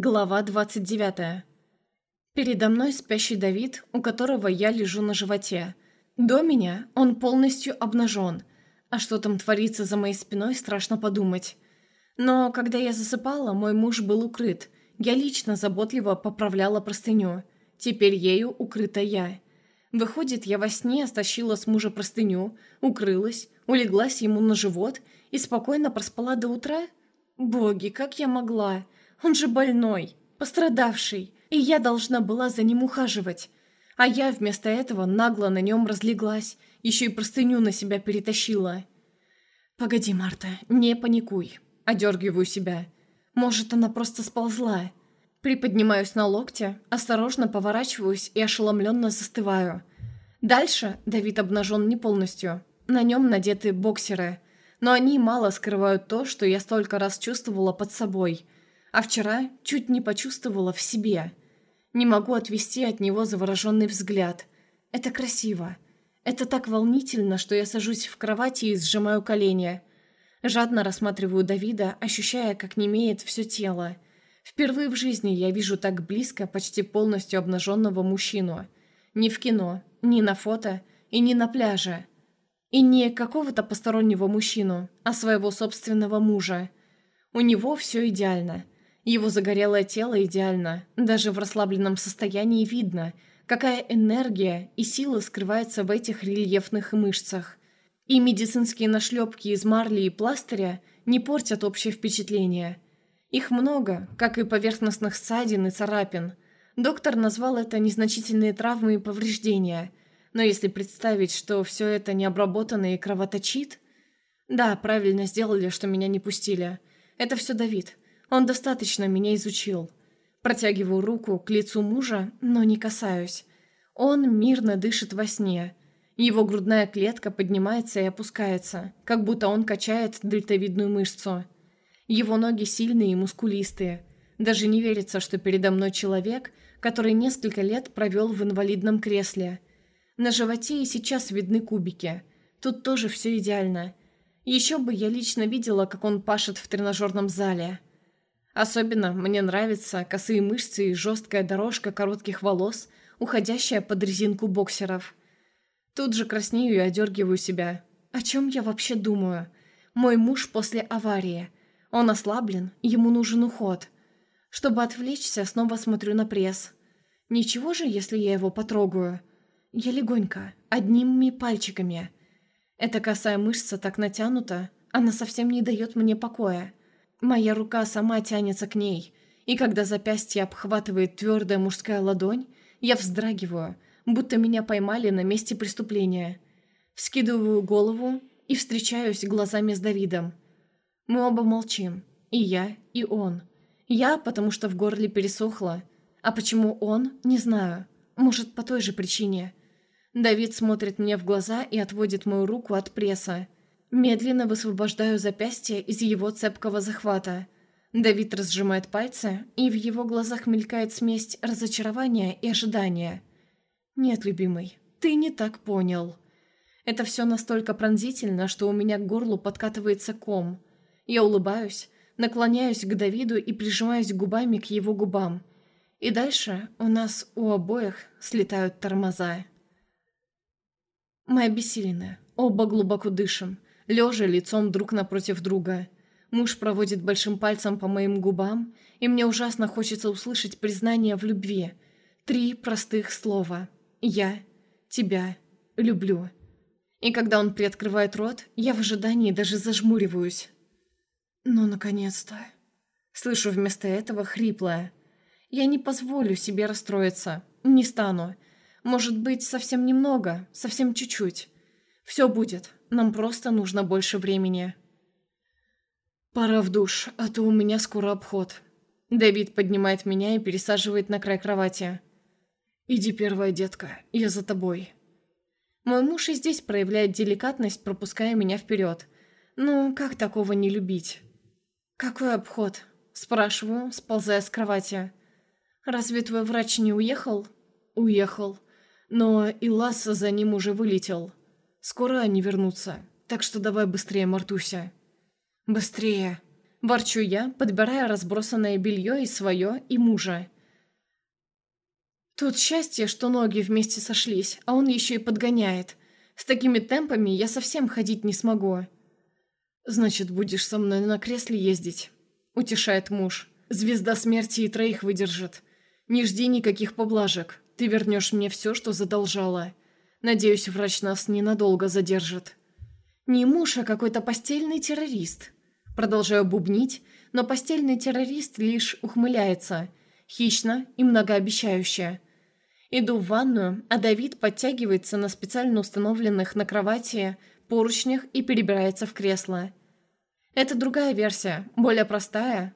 Глава 29. Передо мной спящий Давид, у которого я лежу на животе. До меня он полностью обнажен, а что там творится за моей спиной, страшно подумать. Но когда я засыпала, мой муж был укрыт. Я лично заботливо поправляла простыню. Теперь ею укрыта я. Выходит, я во сне стащила с мужа простыню, укрылась, улеглась ему на живот и спокойно проспала до утра? Боги, как я могла? Он же больной, пострадавший, и я должна была за ним ухаживать. А я вместо этого нагло на нем разлеглась, еще и простыню на себя перетащила. «Погоди, Марта, не паникуй», — одергиваю себя. «Может, она просто сползла?» Приподнимаюсь на локте, осторожно поворачиваюсь и ошеломленно застываю. Дальше Давид обнажен не полностью. На нем надеты боксеры. Но они мало скрывают то, что я столько раз чувствовала под собой — а вчера чуть не почувствовала в себе. Не могу отвести от него завороженный взгляд. Это красиво. Это так волнительно, что я сажусь в кровати и сжимаю колени. Жадно рассматриваю Давида, ощущая, как немеет все тело. Впервые в жизни я вижу так близко почти полностью обнаженного мужчину. Ни в кино, ни на фото и ни на пляже. И не какого-то постороннего мужчину, а своего собственного мужа. У него все идеально – его загорелое тело идеально. Даже в расслабленном состоянии видно, какая энергия и сила скрывается в этих рельефных мышцах. И медицинские нашлепки из марли и пластыря не портят общее впечатление. Их много, как и поверхностных ссадин и царапин. Доктор назвал это незначительные травмы и повреждения. Но если представить, что все это не обработано и кровоточит... Да, правильно сделали, что меня не пустили. Это все Давид. Он достаточно меня изучил. Протягиваю руку к лицу мужа, но не касаюсь. Он мирно дышит во сне. Его грудная клетка поднимается и опускается, как будто он качает дельтовидную мышцу. Его ноги сильные и мускулистые. Даже не верится, что передо мной человек, который несколько лет провел в инвалидном кресле. На животе и сейчас видны кубики. Тут тоже все идеально. Еще бы я лично видела, как он пашет в тренажерном зале. Особенно мне нравятся косые мышцы и жесткая дорожка коротких волос, уходящая под резинку боксеров. Тут же краснею и одергиваю себя. О чем я вообще думаю? Мой муж после аварии. Он ослаблен, ему нужен уход. Чтобы отвлечься, снова смотрю на пресс. Ничего же, если я его потрогаю? Я легонько, одними пальчиками. Эта косая мышца так натянута, она совсем не дает мне покоя. Моя рука сама тянется к ней, и когда запястье обхватывает твердая мужская ладонь, я вздрагиваю, будто меня поймали на месте преступления. Вскидываю голову и встречаюсь глазами с Давидом. Мы оба молчим, и я, и он. Я, потому что в горле пересохло, а почему он, не знаю. Может, по той же причине. Давид смотрит мне в глаза и отводит мою руку от пресса. Медленно высвобождаю запястье из его цепкого захвата. Давид разжимает пальцы, и в его глазах мелькает смесь разочарования и ожидания. «Нет, любимый, ты не так понял». Это все настолько пронзительно, что у меня к горлу подкатывается ком. Я улыбаюсь, наклоняюсь к Давиду и прижимаюсь губами к его губам. И дальше у нас у обоих слетают тормоза. Мы обессилены, оба глубоко дышим лежа лицом друг напротив друга. Муж проводит большим пальцем по моим губам, и мне ужасно хочется услышать признание в любви. Три простых слова. «Я тебя люблю». И когда он приоткрывает рот, я в ожидании даже зажмуриваюсь. «Ну, наконец-то». Слышу вместо этого хриплое. «Я не позволю себе расстроиться. Не стану. Может быть, совсем немного, совсем чуть-чуть. Все будет. Нам просто нужно больше времени». «Пора в душ, а то у меня скоро обход». Давид поднимает меня и пересаживает на край кровати. «Иди первая, детка, я за тобой». Мой муж и здесь проявляет деликатность, пропуская меня вперед. Ну, как такого не любить? «Какой обход?» – спрашиваю, сползая с кровати. «Разве твой врач не уехал?» «Уехал. Но и Ласса за ним уже вылетел». Скоро они вернутся, так что давай быстрее, Мартуся». «Быстрее!» Ворчу я, подбирая разбросанное белье и свое, и мужа. Тут счастье, что ноги вместе сошлись, а он еще и подгоняет. С такими темпами я совсем ходить не смогу. «Значит, будешь со мной на кресле ездить?» – утешает муж. «Звезда смерти и троих выдержит. Не жди никаких поблажек. Ты вернешь мне все, что задолжала. Надеюсь, врач нас ненадолго задержит». «Не муж, а какой-то постельный террорист». Продолжаю бубнить, но постельный террорист лишь ухмыляется. Хищно и многообещающе. Иду в ванную, а Давид подтягивается на специально установленных на кровати поручнях и перебирается в кресло. Это другая версия, более простая,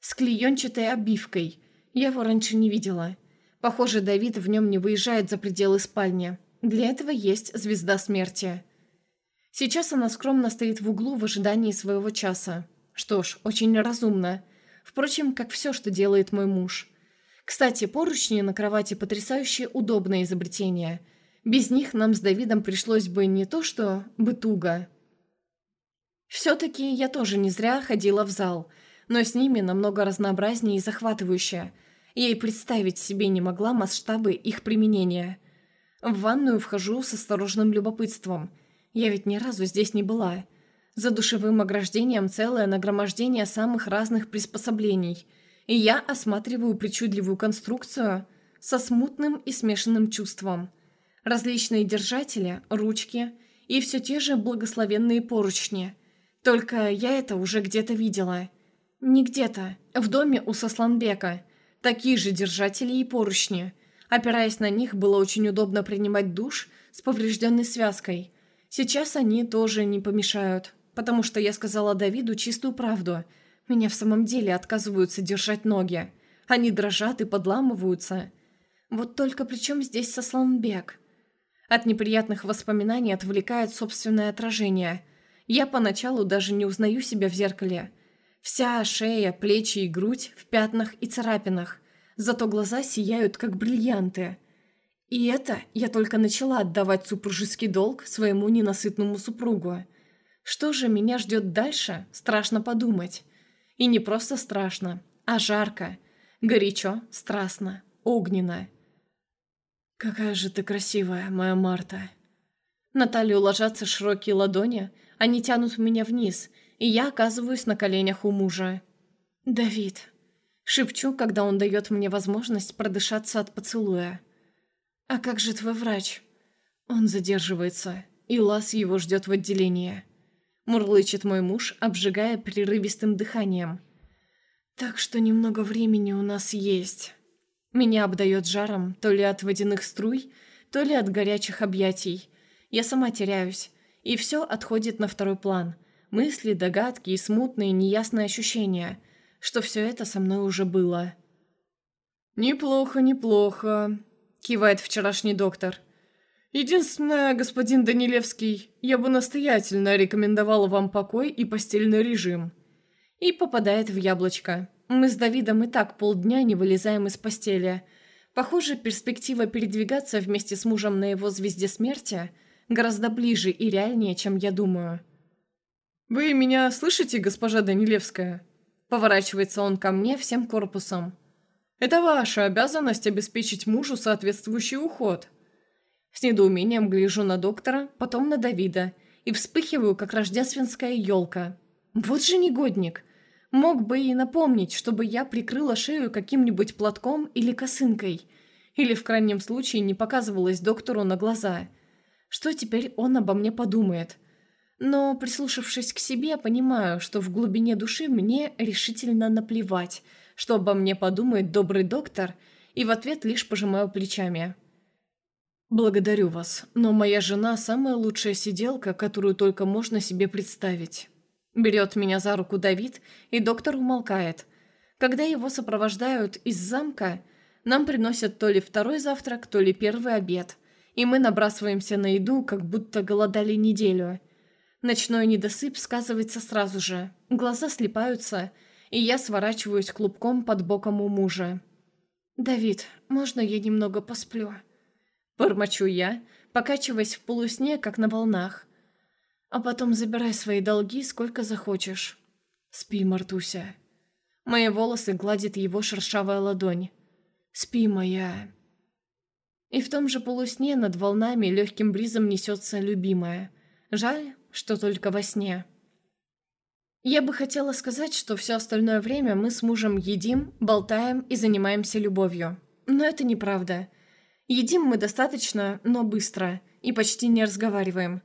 с клеенчатой обивкой. Я его раньше не видела. Похоже, Давид в нем не выезжает за пределы спальни. Для этого есть звезда смерти. Сейчас она скромно стоит в углу в ожидании своего часа. Что ж, очень разумно. Впрочем, как все, что делает мой муж. Кстати, поручни на кровати потрясающе удобное изобретение. Без них нам с Давидом пришлось бы не то что бы туго. Все-таки я тоже не зря ходила в зал, но с ними намного разнообразнее и захватывающе. Я и представить себе не могла масштабы их применения. В ванную вхожу с осторожным любопытством. Я ведь ни разу здесь не была. За душевым ограждением целое нагромождение самых разных приспособлений – и я осматриваю причудливую конструкцию со смутным и смешанным чувством. Различные держатели, ручки и все те же благословенные поручни. Только я это уже где-то видела. Не где-то, в доме у Сосланбека. Такие же держатели и поручни. Опираясь на них, было очень удобно принимать душ с поврежденной связкой. Сейчас они тоже не помешают, потому что я сказала Давиду чистую правду – меня в самом деле отказываются держать ноги. Они дрожат и подламываются. Вот только при чем здесь Сосланбек? От неприятных воспоминаний отвлекает собственное отражение. Я поначалу даже не узнаю себя в зеркале. Вся шея, плечи и грудь в пятнах и царапинах. Зато глаза сияют, как бриллианты. И это я только начала отдавать супружеский долг своему ненасытному супругу. Что же меня ждет дальше, страшно подумать. И не просто страшно, а жарко. Горячо, страстно, огненно. «Какая же ты красивая, моя Марта!» На талию ложатся широкие ладони, они тянут меня вниз, и я оказываюсь на коленях у мужа. «Давид!» Шепчу, когда он дает мне возможность продышаться от поцелуя. «А как же твой врач?» Он задерживается, и Лас его ждет в отделении. Мурлычет мой муж, обжигая прерывистым дыханием. Так что немного времени у нас есть. Меня обдает жаром то ли от водяных струй, то ли от горячих объятий. Я сама теряюсь, и все отходит на второй план. Мысли, догадки и смутные, неясные ощущения, что все это со мной уже было. «Неплохо, неплохо», — кивает вчерашний доктор. Единственное, господин Данилевский, я бы настоятельно рекомендовала вам покой и постельный режим. И попадает в яблочко. Мы с Давидом и так полдня не вылезаем из постели. Похоже, перспектива передвигаться вместе с мужем на его звезде смерти гораздо ближе и реальнее, чем я думаю. «Вы меня слышите, госпожа Данилевская?» Поворачивается он ко мне всем корпусом. «Это ваша обязанность обеспечить мужу соответствующий уход». С недоумением гляжу на доктора, потом на Давида и вспыхиваю, как рождественская елка. Вот же негодник! Мог бы и напомнить, чтобы я прикрыла шею каким-нибудь платком или косынкой. Или, в крайнем случае, не показывалась доктору на глаза. Что теперь он обо мне подумает? Но, прислушавшись к себе, понимаю, что в глубине души мне решительно наплевать, что обо мне подумает добрый доктор, и в ответ лишь пожимаю плечами. «Благодарю вас, но моя жена – самая лучшая сиделка, которую только можно себе представить». Берет меня за руку Давид, и доктор умолкает. Когда его сопровождают из замка, нам приносят то ли второй завтрак, то ли первый обед, и мы набрасываемся на еду, как будто голодали неделю. Ночной недосып сказывается сразу же, глаза слепаются, и я сворачиваюсь клубком под боком у мужа. «Давид, можно я немного посплю?» Бормочу я, покачиваясь в полусне, как на волнах. А потом забирай свои долги, сколько захочешь. «Спи, Мартуся». Мои волосы гладит его шершавая ладонь. «Спи, моя...» И в том же полусне над волнами легким бризом несется любимая. Жаль, что только во сне. Я бы хотела сказать, что все остальное время мы с мужем едим, болтаем и занимаемся любовью. Но это неправда. Едим мы достаточно, но быстро, и почти не разговариваем.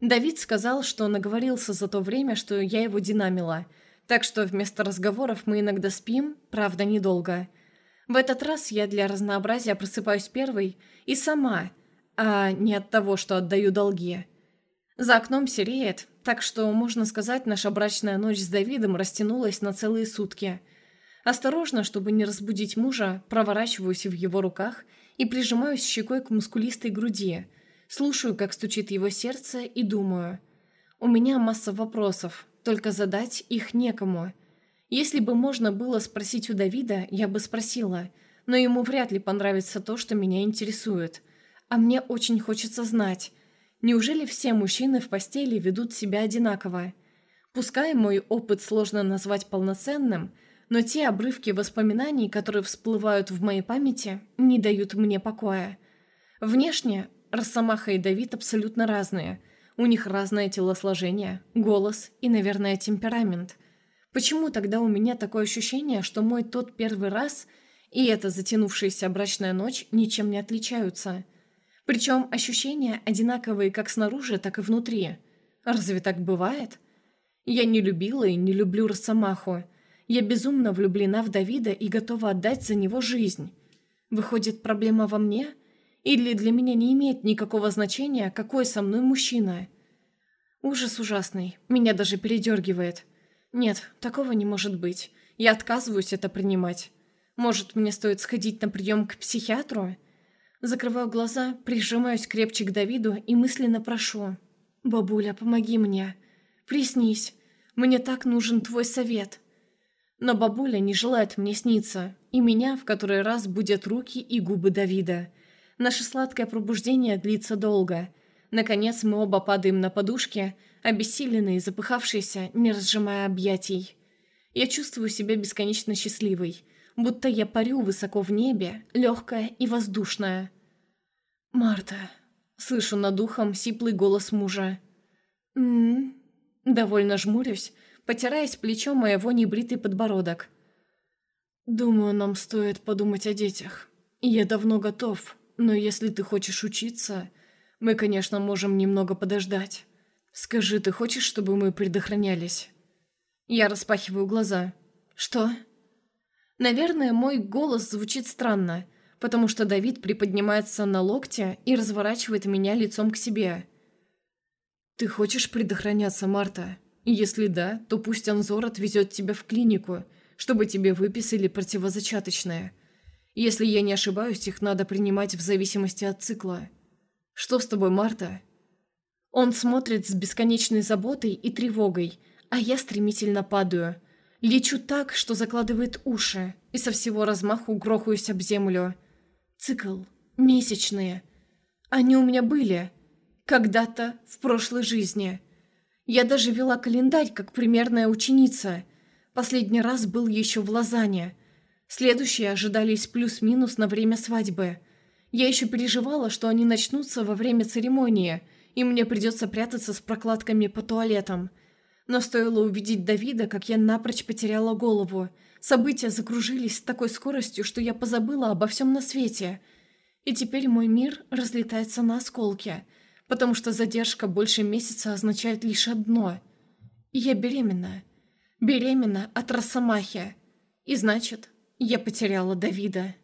Давид сказал, что наговорился за то время, что я его динамила, так что вместо разговоров мы иногда спим, правда, недолго. В этот раз я для разнообразия просыпаюсь первой и сама, а не от того, что отдаю долги. За окном сереет, так что, можно сказать, наша брачная ночь с Давидом растянулась на целые сутки. Осторожно, чтобы не разбудить мужа, проворачиваюсь в его руках и прижимаюсь щекой к мускулистой груди. Слушаю, как стучит его сердце, и думаю. У меня масса вопросов, только задать их некому. Если бы можно было спросить у Давида, я бы спросила, но ему вряд ли понравится то, что меня интересует. А мне очень хочется знать, неужели все мужчины в постели ведут себя одинаково? Пускай мой опыт сложно назвать полноценным, но те обрывки воспоминаний, которые всплывают в моей памяти, не дают мне покоя. Внешне Росомаха и Давид абсолютно разные. У них разное телосложение, голос и, наверное, темперамент. Почему тогда у меня такое ощущение, что мой тот первый раз и эта затянувшаяся брачная ночь ничем не отличаются? Причем ощущения одинаковые как снаружи, так и внутри. Разве так бывает? Я не любила и не люблю Росомаху. Я безумно влюблена в Давида и готова отдать за него жизнь. Выходит, проблема во мне? Или для меня не имеет никакого значения, какой со мной мужчина? Ужас ужасный. Меня даже передергивает. «Нет, такого не может быть. Я отказываюсь это принимать. Может, мне стоит сходить на прием к психиатру?» Закрываю глаза, прижимаюсь крепче к Давиду и мысленно прошу. «Бабуля, помоги мне. Приснись. Мне так нужен твой совет». Но бабуля не желает мне сниться, и меня в который раз будят руки и губы Давида. Наше сладкое пробуждение длится долго. Наконец мы оба падаем на подушке, обессиленные запыхавшиеся, не разжимая объятий. Я чувствую себя бесконечно счастливой, будто я парю высоко в небе, легкая и воздушная. «Марта», — слышу над ухом сиплый голос мужа. «М-м-м», довольно жмурюсь, потираясь плечом моего небритый подбородок. «Думаю, нам стоит подумать о детях. Я давно готов, но если ты хочешь учиться, мы, конечно, можем немного подождать». «Скажи, ты хочешь, чтобы мы предохранялись?» Я распахиваю глаза. «Что?» Наверное, мой голос звучит странно, потому что Давид приподнимается на локте и разворачивает меня лицом к себе. «Ты хочешь предохраняться, Марта? Если да, то пусть Анзор отвезет тебя в клинику, чтобы тебе выписали противозачаточное. Если я не ошибаюсь, их надо принимать в зависимости от цикла. Что с тобой, Марта?» Он смотрит с бесконечной заботой и тревогой, а я стремительно падаю. Лечу так, что закладывает уши, и со всего размаху грохаюсь об землю. Цикл. Месячные. Они у меня были. Когда-то в прошлой жизни. Я даже вела календарь, как примерная ученица. Последний раз был еще в Лозанне. Следующие ожидались плюс-минус на время свадьбы. Я еще переживала, что они начнутся во время церемонии – и мне придется прятаться с прокладками по туалетам. Но стоило увидеть Давида, как я напрочь потеряла голову. События закружились с такой скоростью, что я позабыла обо всем на свете. И теперь мой мир разлетается на осколки, потому что задержка больше месяца означает лишь одно. Я беременна. Беременна от Росомахи. И значит, я потеряла Давида.